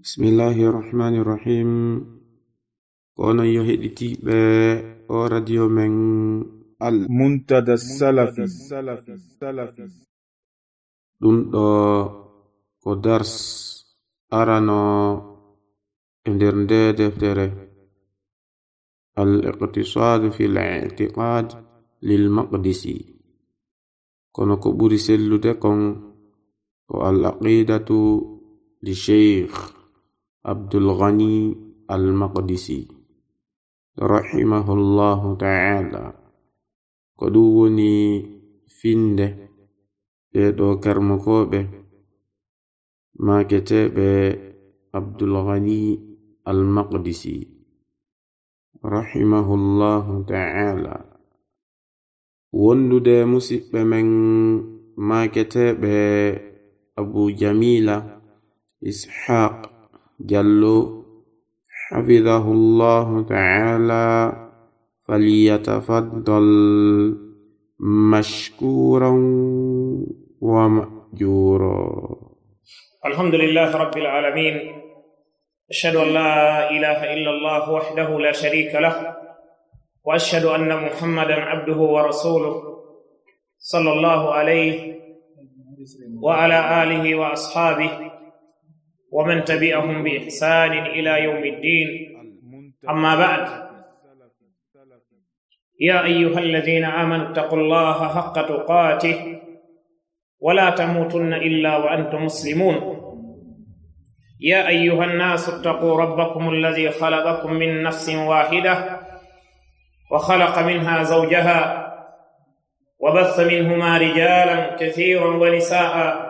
بسم الله الرحمن الرحيم. كون يهديتي ب أو راديو من المنتدى السلفي. السلفي السلفي دون دو كو درس أرانو اندير دفتر الاقتصاد في الاعتقاد للمقدسي كون كو بوري سيلو كون والعقيدة للشيخ. Abdulghani almaqdisi rahimahullahu taala ko ɗum woni finde ɓeɗo karmokoɓe maketeɓe abdulghani almaqdisi rahimahullahu taala wondude musidɓe men maketeɓe abu jamila ishaq jallo حفظه الله تعالى فليتفضل مشكورا ومأجورا. الحمد لله رب العالمين. أشهد أن لا إله إلا الله وحده لا شريك له وأشهد أن محمدا عبده ورسوله صلى الله عليه وعلى آله وأصحابه ومن تبعهم بإحسان إلى يوم الدين. أما بعد يا أيها الذين آمنوا اتقوا الله حق تقاته ولا تموتن إلا وأنتم مسلمون. يا أيها الناس اتقوا ربكم الذي خلقكم من نفس واحدة وخلق منها زوجها وبث منهما رجالا كثيرا ونساء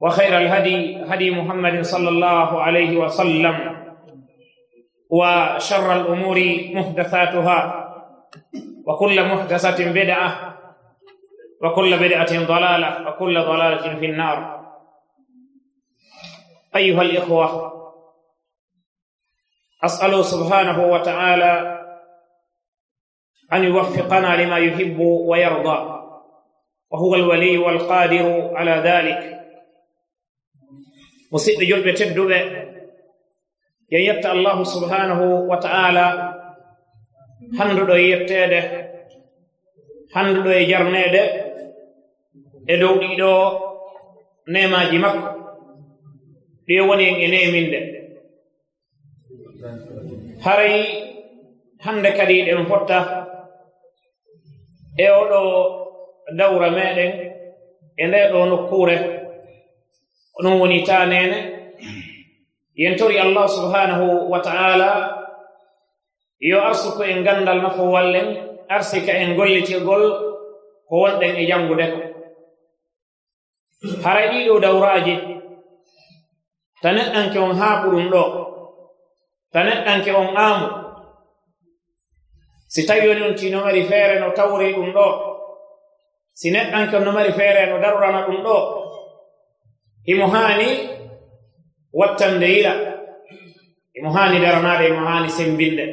وخير الهدي هدي محمد صلى الله عليه وسلم وشر الأمور محدثاتها وكل محدثة بدعة وكل بدعة ضلالة وكل ضلالة في النار. أيها الإخوة أسأل سبحانه وتعالى أن يوفقنا لما يحب ويرضى وهو الولي والقادر على ذلك. musidɓe julɓe tedduɓe. Yen yetta allahu subhanahu wa ta'ala handuɗo e yettede handuɗo e jarnede e dow ɗiɗo nemaji makko. Ɗiyo e woni en e neminde haray hande kadi ɗen fotta e oɗo dawra meɗen e nde ɗo nokkure onon woni tanene yentori allah subhanahu wa ta'ala yo arsuko en gandal nafo wallen arsika en gollitirgol ko wonɗen e jangude ko. Hara ɗiɗo dawraji ta neɗɗanke on haa ɗum ɗo. Ta neɗɗanke on aamu. Si tawi woni on tino mari feere no tawri ɗum ɗo. Si neɗɗanke on no mari feere no darurana ɗum ɗo. imo haani wattande yila. Imo haani daranaade imo haani sembinde.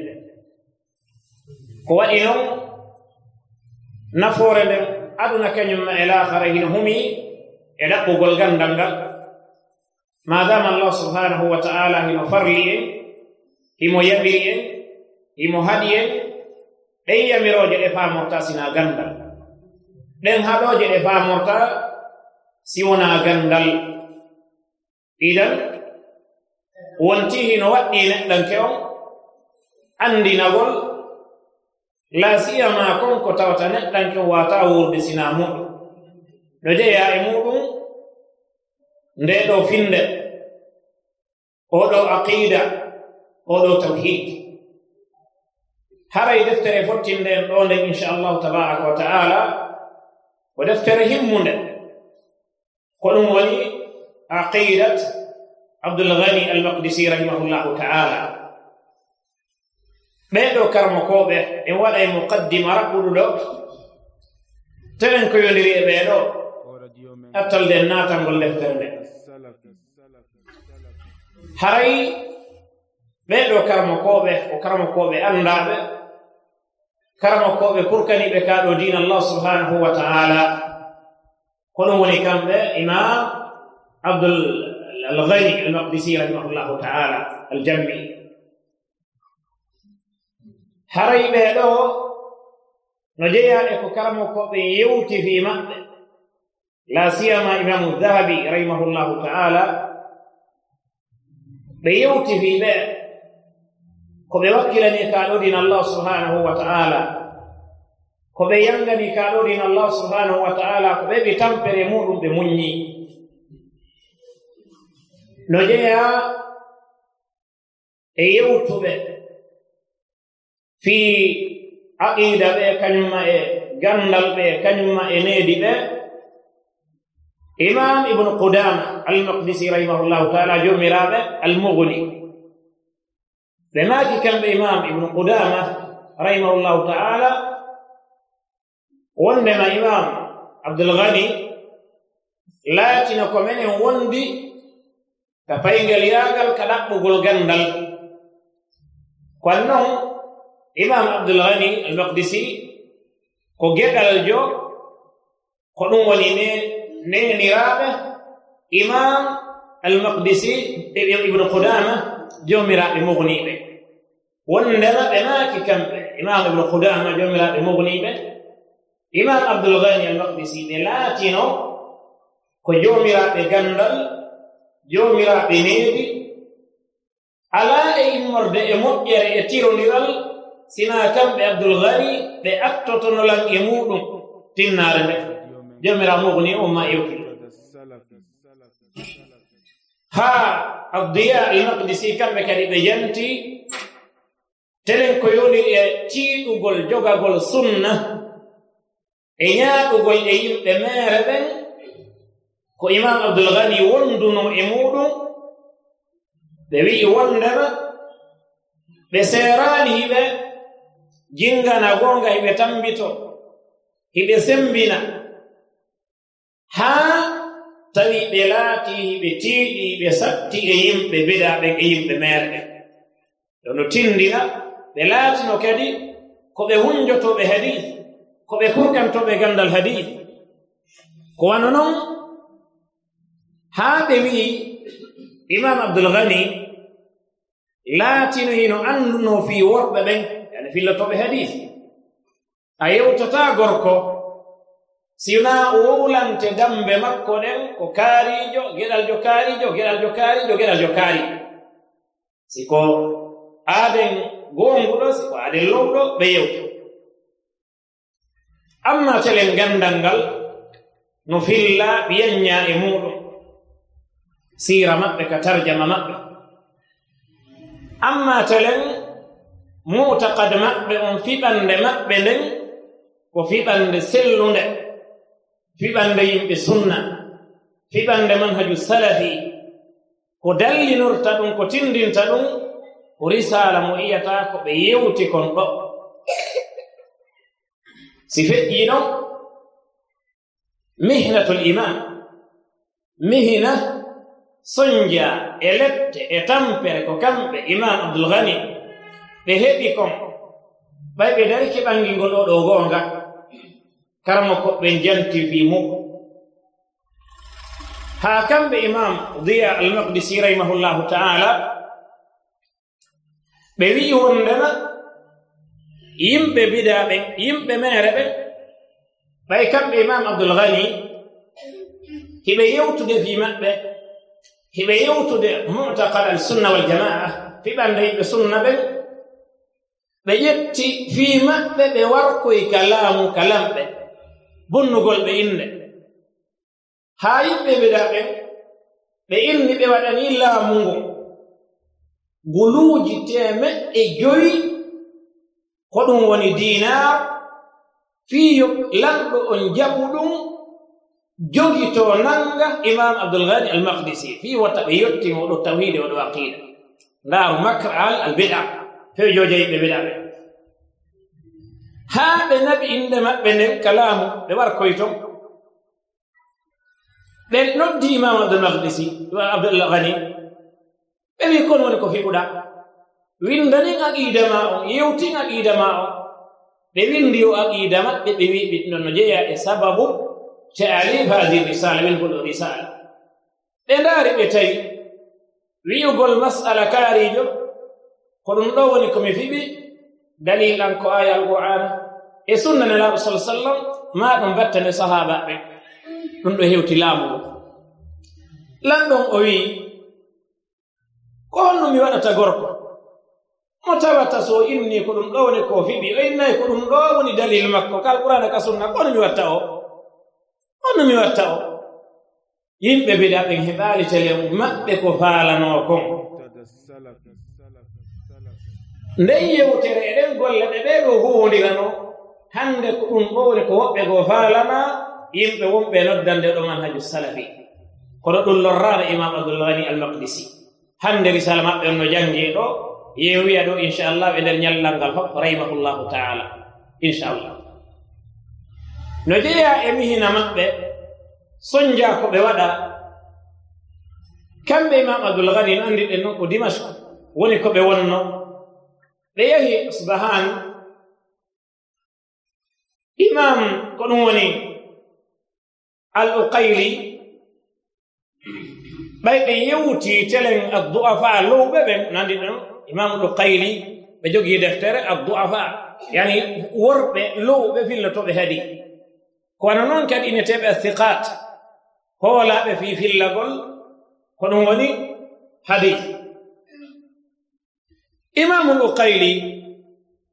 Ko waɗi noon nafoore nden aduna kañum e laahara hino humi e ɗaɓɓugol gandal ngal. Madama allah subhanahu wa taala hino farli en himo yaɓiri en himo haɗi en ɗen yamirooje ɗe faamorta sina gandal. Ɗen haɗooje ɗe pamorta siwona gandal. idan wonti hino waɗɗi neɗɗanke on andinagol laasiyama kon ko tawata neɗɗanke on wata wurde sina muɗum ɗo jeya e muɗum nde ɗo finde oɗo aqida oɗo tawhid. Haray deftere fottinden ɗo nden inchallahu tabaraka wa ta'ala ko deftere himmunde ko ɗum woni عقيدة عبد الغني المقدسي رحمه الله تعالى. بيدو كرمكوبه ان ولا مقدم رقد دو تنكو يوري بيدو. أتل دناتا بل دفتر هاي بيدو كرمكوبه وكرمكوبه انداب كرمكوبه كركني بكادو دين الله سبحانه وتعالى. كونوا لي كان إمام abdul alghani almaqdisi rahimahullahu taala aljammi haray ɓeeɗo no jeyaɗe ko karmakoɓe yewti fi maɓɓe la siyama imamu dahabi rahimahullahu taala ɓe yewti fi ɓe ko ɓe wakkilani kaɗodin allah subhanahu wa ta'ala ko ɓe yangani kaɗodin allah subhanahu wa ta'ala ko ɓe ɓe tampere muɗum ɓe muññi no jeya e yewtuɓe fii aqida ɓe kañumma e gandal ɓe kañumma e needi ɓe imam ibnu qudama almaqdisi rahimahullahu taala jomiraɓe almugni ɓe maaki kamɓe imam ibnu qudama rahimahullahu taala wondema imam abdulgani laatino ko menen wondi ka ɗaɓɓugol gandal kon noon imam abdulgani almaqdisi ko geɗal jo ko ɗum woni ne neniraaɓe imam almaqdisi ibnu qudama jomiraɓe mugniɓe wondema ɓe maaki kamɓe imam ibnu qudama jomiraɓe mugniɓe imam abdulgani almaqdisi ɓe laatino ko jomiraɓe gandal jomiraɓe neewi alaa e immorde e moƴƴere e tirodiral sina kamɓe abdulgani ɓe attotonolan e muɗum tinnare nde. Jomira mugni umma e yewki haa abdiya almaqdisi kamɓe kadi ɓe yanti telen ko yoni e tiiɗugol jogagol sunna e ñaaɗugol e yimɓe meere ɓen ko imam abdulgani wonduno e muɗum ɓe wi'i wondema ɓe serani hiɓe jingana gonga hiɓe tambito hiɓe sembina. Haa tawi ɓe laati hiɓe tiiɗi ɓe satti e yimɓe bidaɓe e yimɓe merɗe yo no tindina ɓe laatino kadi ko ɓe hunjotoɓe hadith ko ɓe kurkantoɓe gandal hadith. Ko wano noon haa ɓe wi'i imam abdulgani laatino hino annduno fii worɓe ɓen yani fillotoɓe hadis a yewtata gorko sina wowlante dambe makko ɗen ko kaarijo geɗal jo kaarijo geɗal jo kaarijo geɗal jo kaari siko aaden goonguɗo siko aaden lowɗo ɓe yewto. Amma telen gandal ngal no filla ɓiyanña e muɗum siira maɓɓe ka tarjama maɓɓe. Amma telen mutakad maɓɓe on fiɓande maɓɓe nden ko fiɓande sellunde fiɓande yimɓe sunna fiɓande manhaju salafi ko dallinorta ɗum ko tindinta ɗum ko risala mo iyata ko ɓe yewti kon ɗo. Si feƴƴi ɗon mihnatul iman mihina soñja e lette e tampere ko kamɓe imam abdulgani ɓe heɓi kon ɓay ɓe dari keɓangi ngol ɗo goonga. Karma koɓɓe janti fi mum haa kamɓe imam diya almaqdisi rahimahullahu taala ɓe wi'i wondema yimɓe bidaɓe yimɓe mere ɓe ɓay kamɓe imam abdulgani hiɓe yewtude fi maɓɓe hiɓe yewtude mu'taqad al sunna wal jamaa fiɓande yiɓe sunna ɓen ɓe ƴetti fii maɓɓe ɓe warkoye kalamu kalamɓe bonnugol ɓe innde. Haa yimɓe bidaɓe ɓe inni ɓe waɗani laamu ngo nguluuji temeɗɗe joyi ko ɗum woni dinar fii yo lanɗo on jaɓu ɗum jogi to nanga imam abdulghani almaqdisi fi wata ɓe yettimo oɗo tawhide oɗo aqida. Ndaaru makre al albida few jojayiɓe biɗa ɓe haa ɓe naɓi inde maɓɓe nden kalamu ɓe wara koye ton ɓe noddi imam abdulmaqdisi abdulghani ɓe wi kon woni ko fiɓuɗa windanin aqida ma on yewtin aqida ma on ɓe windi o aqida maɓɓe ɓe wi ɓiɗno no jeeya e sababu ta'arif hadhihi risala min goɗɗo risala ɓe ndaari ɓe tawi wi'ugol masala kaarijo ko ɗum ɗo woni ko mi fiɓi dalilan ko aya alquran e sunna nelaaɗo sa sallam ma ɗum battane sahaba ɓe. Ɗum ɗo hewti laamugo lanɗon o wi'i ko honno mi waɗata gorko? Mo tawata so inni ko ɗum ɗo woni ko fiɓi o innayi ko ɗum ɗo woni dalil makko ka alqurana ka sunna kono mi watta o? Honno mi watta o yimɓe biɗa ɓen heɓaali tele maɓɓe ko faalanoo kon nden yewtere eɗen golle ɓe ɓee ɗo huwondirano hannde ko ɗum ɗo woni ko woɓɓe goo faalana yimɓe wonɓe noddande ɗo man haju salafi kono ɗum lorraano imam abdoulghani almaqdisi hannde risala maɓɓe on no janngii ɗo ye wiya ɗo inchallah ɓe nder ñallal ngal fof rahimahullahu taala inchallah no jeeya e mihina maɓɓe soñja ko ɓe waɗa. Kamɓe imam abdoulgari en anndi ɗen noon ko dimash woni ko ɓe wonno. Ɓe yahi isbahan. Imam ko ɗum woni al uqayli ɓay ɓe yewti telen addu'afa lowɓe ɓen no anndi ɗen imam uqayli ɓe jogii deftere addu'afa yani worɓe lowɓe fillotoɓe to hadi. Kono noon kadi ineteɓe athiqat hoolaɓe fi fillagol ko ɗum woni hadis imamul uqayli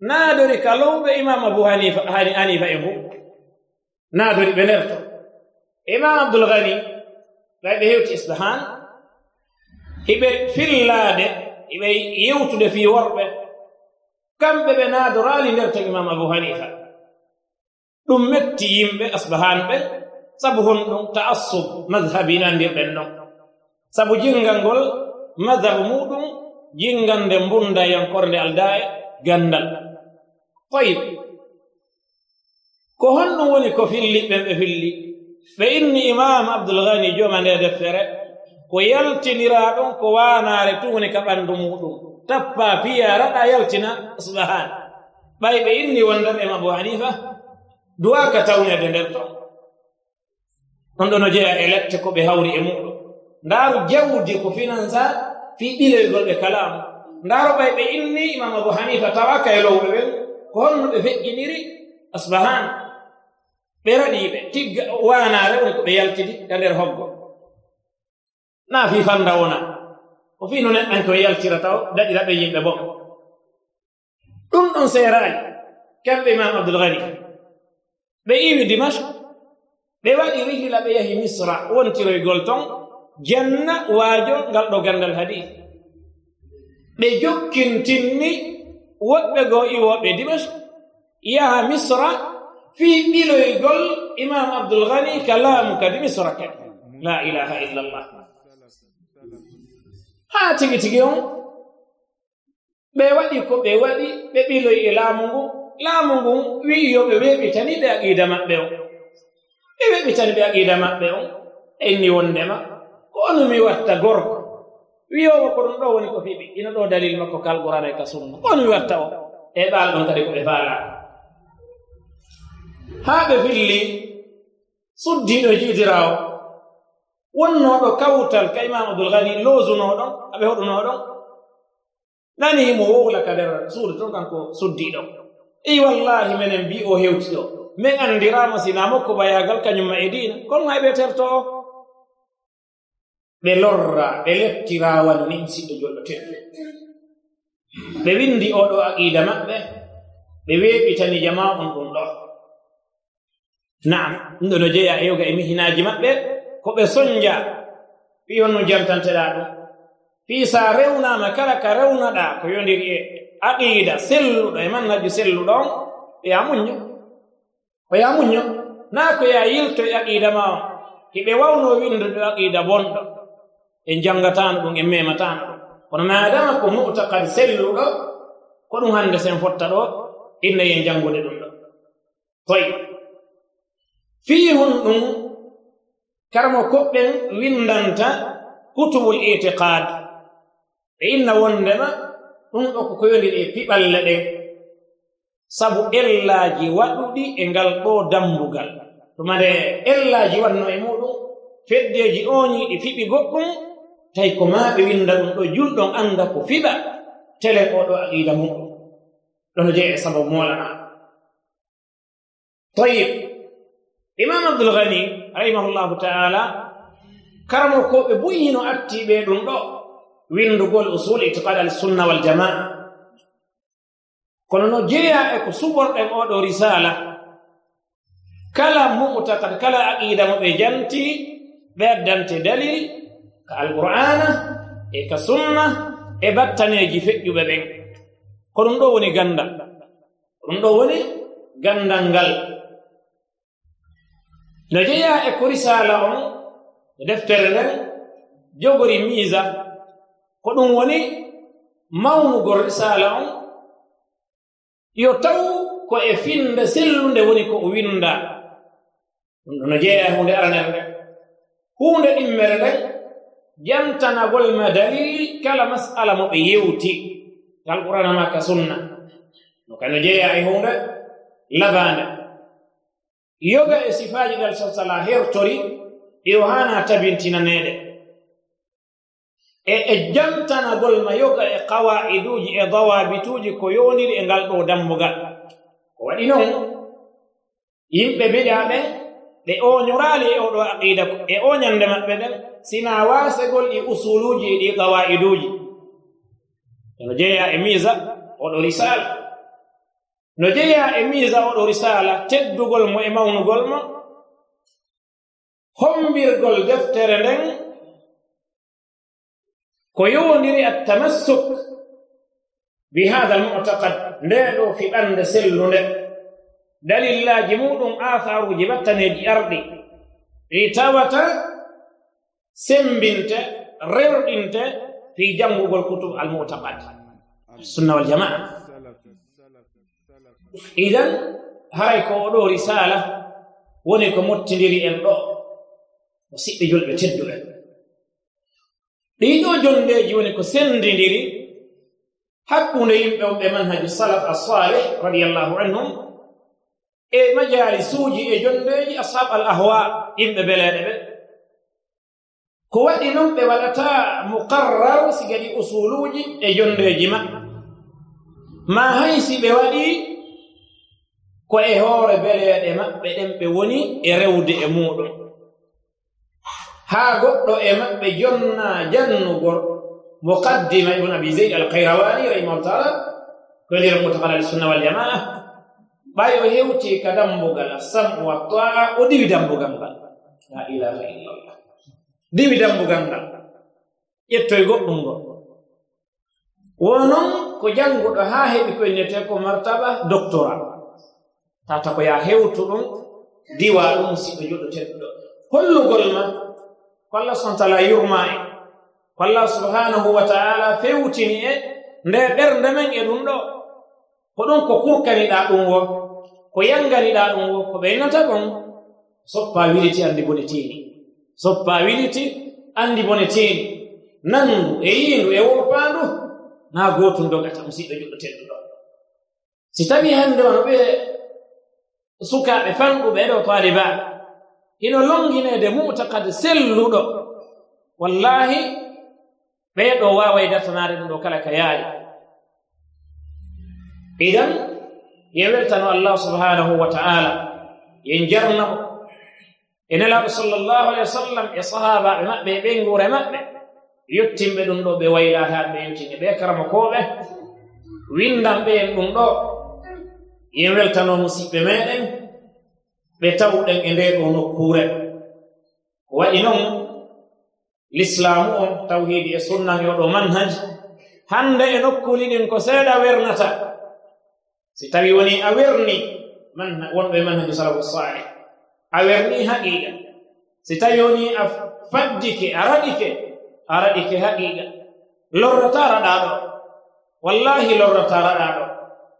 naadori ka lowɓe imam abu hanifa hanifa e fo naadori ɓe nderto imam abdoulgani ɓay ɓe hewti isbahan hiɓe fillaade hiɓe yewtude fi worɓe kamɓe ɓe naadoraali nderto imam abu hanifa ɗum metti yimɓe asbahanɓe sabu hon ɗum ta'assub madhabi nandirɗen non sabu jingal ngol madhabu muɗum jingal nde mbundayankorde aldaye gandal. Toyib ko honɗum woni ko filli ɓen ɓe filli ɓe inni imam abdulgani joma nde deftere ko yaltinira ɗon ko wanare tuwni ka ɓandu muɗum. Tappa piya raɗa yaltina asbahan. Ɓay ɓe inni wondan e abou hanifa duwa ka tawnede nder ton on ɗo no jeeya e lette ko ɓe hawri e muɗum. Ndaaru jawdi ko finansa fi ɓiloygol ɓe kalamu. Ndaaro ɓay ɓe inni imam abou hanifa tawa e lowɓe ɓen ko holno ɓe feƴƴiniri asbahan. Ɓe raɗiɓe tigga waanaare woni ko ɓe yaltidi ka nder hoggo na fi fanda wona. Ko fi no neɗɗanke o yaltira taw daɗiraɓe yimɓe bon. Ɗum ɗon seeraaji kamɓe imam abdoul gani ɓe iwi dimash ɓe waɗi rihila ɓe yahi misra wontiroygol ton janna waajo ngal ɗo ganndal hadi. Ɓe jokkintinni woɓɓe goo iwoɓe dimash yaha misra fii ɓiloygol imam abdulgani ka laamu kadi misra ke. La ilaha illallah. Haa tigi tigi on ɓe waɗi ko ɓe waɗi ɓe ɓiloy e laamu ngu laamu ngun wi'i yo ɓe weɓitani ɓe aqiida maɓɓe o ɓe weɓitani ɓe aqiida maɓɓe on. Enni wondema ko ono mi watta gorko? Wiyowo ko ɗum ɗo woni ko fiɓi. Ina ɗo dalil makko kalqurana e ka sunna. Ko ono mi watta o? E ɓaal ɗon kadi ko ɓe faala haa ɓe filli suddiɗo jiidirawo wonnooɗo kawtal ka imam abdoulgani loosunooɗon aɓe hoɗunooɗon. Nani mo wowla ka nder suudu ton kanko suddiiɗo. i wallahi menen mbi o hewti ɗo. Min anndirama sina makko bayagal kañumma e diina kon hay ɓe terto o? Ɓe lorra ɓe lettirawal ni musidɗo jolɗo teddu ɓe windi oɗo aqida maɓɓe. Ɓe weeɓitani jama on ɗum ɗo. Naam ɗum ɗo no jeeya ewga e, e mihinaji maɓɓe. Ko ɓe soñja fi honno jantanteɗa ɗum. piisa rewnama kala ka rewnaɗa ko yondiri e aqida selluɗo e manhaju selluɗon ko e ya muñño o ya muñño. Naa ko ya yilto e aqida ma o hiɓe wawno winde ɗo aqida bonɗo e jangatano ɗum e mematano ɗum. Kono madama ko mutakad selluɗo ko ɗum hande sen fotta ɗo inna yen janngude ɗum ɗo. Toy fiihun ɗum karmo koɓɓen windanta kutubul itiqad e inna wondema ɗum ɗo ko koyondiri e piɓalle ɗen sabu ellaaji waɗuɗi e ngal ɗo dambugal ɗuma nde ellaaji wanno e muɗum feddeeji ooñi ɗi fiɓi goɗɗum tawi ko maa ɓe winnda ɗum ɗo julɗon annda ko fiɓa tele oɗo aqiida muɗum. Ɗono jee e sababu moolana toyib imam abdulgani rahimahullahu taala karamo koɓe buyino attiɓe ɗum ɗo. windugol usul itiqad al sunna wal jamaa. Kono no jeeya e ko suɓorɗen oɗo risala kala mumutakan kala aqida mo ɓe janti ɓe addante dalil ka alqur'ana e ka sunna e battaneji feƴƴuɓe ɓen. Ko ɗum ɗo woni gandal. Ɗum ɗo woni gandal ngal. No jeeya e ko risala on deftere nden jogori misa ko ɗum woni mawnugol risala on. Yo taw ko e finde sellunde woni ko o winda ɗum ɗo no jeeya hunde aranere nde. Hunde ɗimmere nden jantanagol ma dalil kala masala mo ɓe yewti. Kal ɓuranama ka sunna. No kano jeeya e hunde labande yoga e sifaji ɗal sosala hertori e ɗi hana tabintinaneɗe e e jantanagol ma yoga e qawaiduji e dawabituji ko yoniri e ngal ɗo dammugal. Ko waɗi noon yimɓe biɗa ɓe ɓe oñorali e oɗo aqida e oñande maɓɓe ɗen sina wasegol ɗi usuluji e ɗi qawaiduji. No jeeya e misa oɗo risala. No jeeya e misa oɗo risala. Teddugol mo e mawnugol mo hombirgol deftere nden كيو التمسك بهذا المعتقد. نالو في بند سلنا دل الله جمود آثار جبتنا دي أرض ريتاوة سمبنت ريرنت في جنب الكتب المعتقد. السنة والجماعة. إذن هاي دو رسالة. ونكو متدري الله وسيدي جلبة تدري ɗiɗo jondeji woni ko sendidiri hakkunde yimɓe wonɓe manhaju salaf assalih radiallahu anhum e majalisuuji e jondeji ashab al ahwa yimɓe beleɗe ɓe. Ko waɗi noon ɓe waɗata muqarrar si kadi usuluuji e jondeji maɓɓe ma haysi ɓe waɗi ko e hoore beleeɗe maɓɓe ɗen ɓe woni e rewde e muɗum. haa goɗɗo e maɓɓe jonna jannugol muqaddima ibn abi zeyd alkayrawani rahimahu taala ko nder mutakala al sunna wal jamana ɓawi o hewti ka dambugal samu wa taa o diwi dambugal ngal. La ilaha illallah. Diwi dambugal ngal. Ƴettoye goɗɗum ngol wonon ko jannguɗo haa heɓi ko innete ko martaba doctorat. Tata ko ya hewtu ɗum diwa ɗum musidɗo joɗotenɗo hollugol ma ko allah subhana taala yurma e ko allah subhanahu wa taala fewtini e nde ɓernde men e ɗum ɗo. Ko ɗum ko kurkaniɗa ɗum wo ko yanganiɗa ɗum wo ko ɓeynata kon soppa wiliti andi bone bonetini soppa wiliti andi bone bonetini nandu e yindu e worpandu na gotum dogata musidɗo juɗɗotelɗo si tawi hande on ɓe sukaɓe fanɗuɓe ɗo taalibaɓe hino longineede mutakad selluɗo. Wallahi ɓeeɗo waaway dartanaade ɗum ɗo kala ka yaari. Idan yeweltano allah subhanahu wa ta'ala yen jarnamo e nelaaɓe sallllahu alayhi wa sallam e sahaabaɓe maɓɓe e ɓenngure maɓɓe yettinɓe ɗum ɗo ɓe waylataɓe ɓe yentini ɓe karama karamakoɓe windanɓe en ɗum ɗo yen weltano musidɓe meɗen ɓe tawɗen e nde ɗo nokkure. Ko waɗi noon l'islamu on tawhidi e sunnan yoɗo manhaj hande e nokkuli ɗin ko seeɗa wernata. Si tawi woni a werni wonɓe manhaju salafu salih a werni haqiqa si tawi woni a faddike a raɗike a raɗike haqiqa lorrata raɗaɗo wallahi lorrata raɗaɗo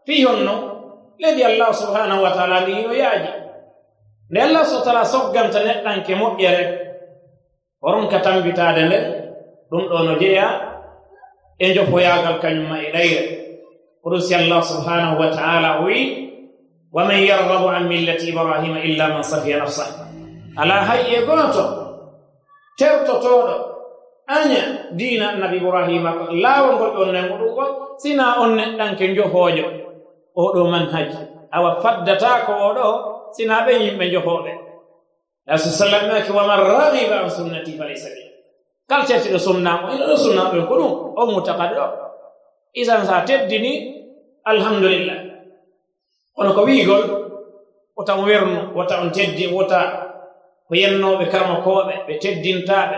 fi honno leydi allah subhanahu wa taala ndi yo yaaji. nde allah sotala sogganta neɗɗanke moƴƴere horon ka tambitade nde ɗum ɗo no jeeya e jofoyagal kañumma e ɗayre. Oɗusi allah subhanahu wa taala o wi wa man yarrabu an millati ibrahima illa man safiya nafsah ala hayye gooto tertotoɗo aña diina annabi ibrahima ko laawol ngol ɗon nanguɗugo sina on neɗɗanke jofoojo oɗo man haji awa faddata ko oɗo sina ɓe yimɓe johoɓe rasul sallam naki waman ragiba an sunnati falaysa bi kala certiɗo sunnamo ina ɗo sunnaɓe ko ɗum o mutakaɗo ɗo isan sa teddini alhamdulillah. Kono ko wiigol wotan wernu wota on teddi wota ko yennoɓe karma koɓe ɓe teddintaɓe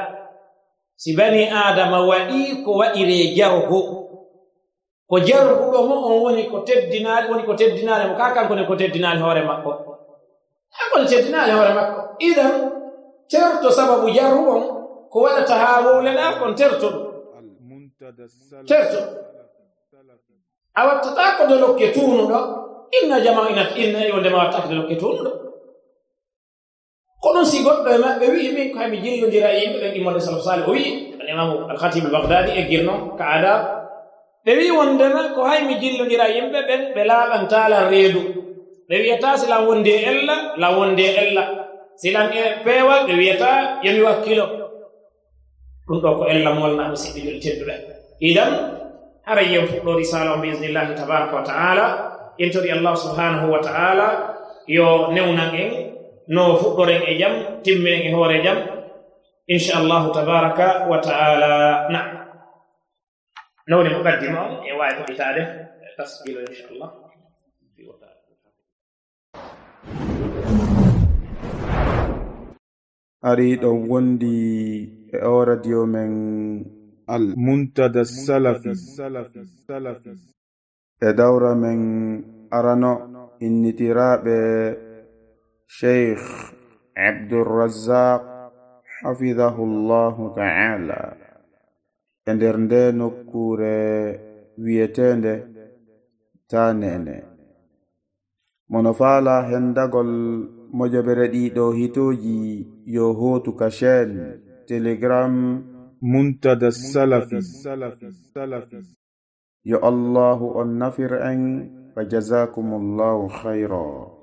si bani adama waɗi ko waɗire jargo ko jarguɗo mo on woni ko teddinaali woni ko teddinaali mo ka kankone ko teddinaali hoore makko. Kankone teddinaali hoore makko idan terto sababu jarru on ko waɗata haa wowleɗa kon terto terto a wattata ko de lokke tuunuɗo inna jama ina inna yondema wattake de lokke tuunuɗo ko ɗum si goɗɗo e maɓɓe wi'i min ko haymi jillodira e yimɓe ɓen immode salaf sali o wi'i alimamu alkhatibe bagdadi e girno ka adab ɓe wi wondema ko haymi jillodira yimɓe ɓen ɓe laaɓantala reedu ɓe wiyata silan wonde e ella la wonde e ella. Silan e peewal ɓe wiyata yomi wakkilo. Ɗum ɗo ko ellamol na musidɓe tedduɓe idan hara yen fuɗɗo risala o biisnillahi tabaraka wa taala en tori allah subhanahu wa taala yo newnan en no fuɗɗoren e jam timminen e hoore jam inchallahu tabaraka wa taala. Na. Nowni mukaddima on e wawi hoɗitade e tasbilo inchallah أريدون وندي أورديو من المنتدى السلفي ادور من أرانو إن تراب شيخ عبد الرزاق حفظه الله تعالى ندرندنو كوري ويتند تانينه mono faala hendagol mojoɓere ɗiɗo hitoji yo hotu ka chaine telegram muntada salafi yo allahu on nafir en fa jasakum llahu hayra